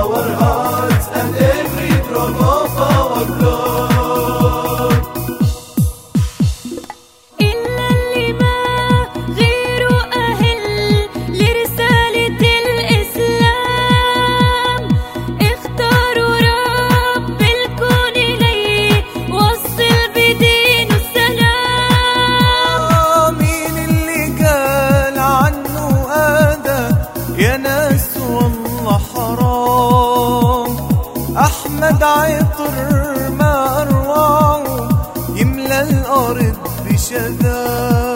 our hearts and every drop of our blood. 真的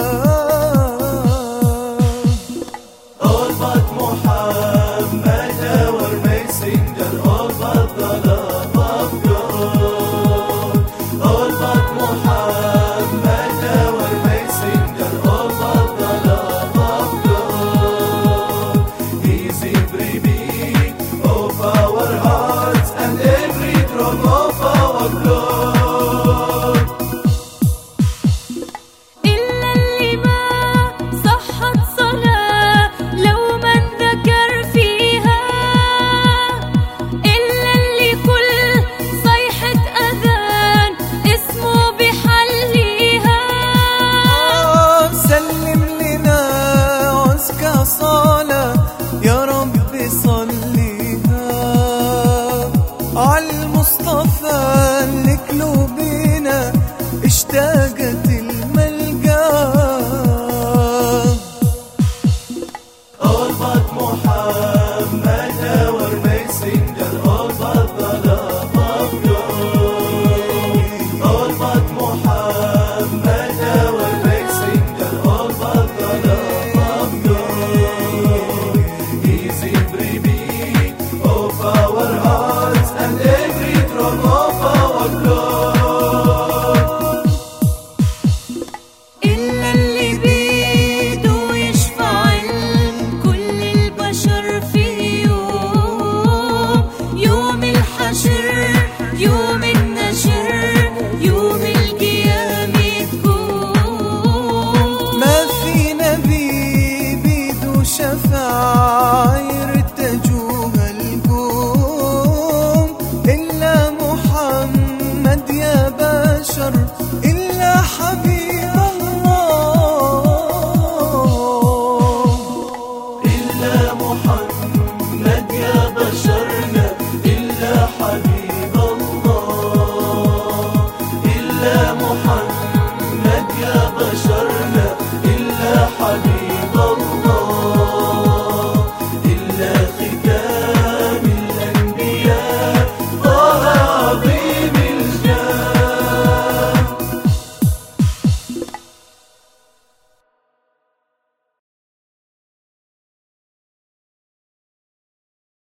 başarı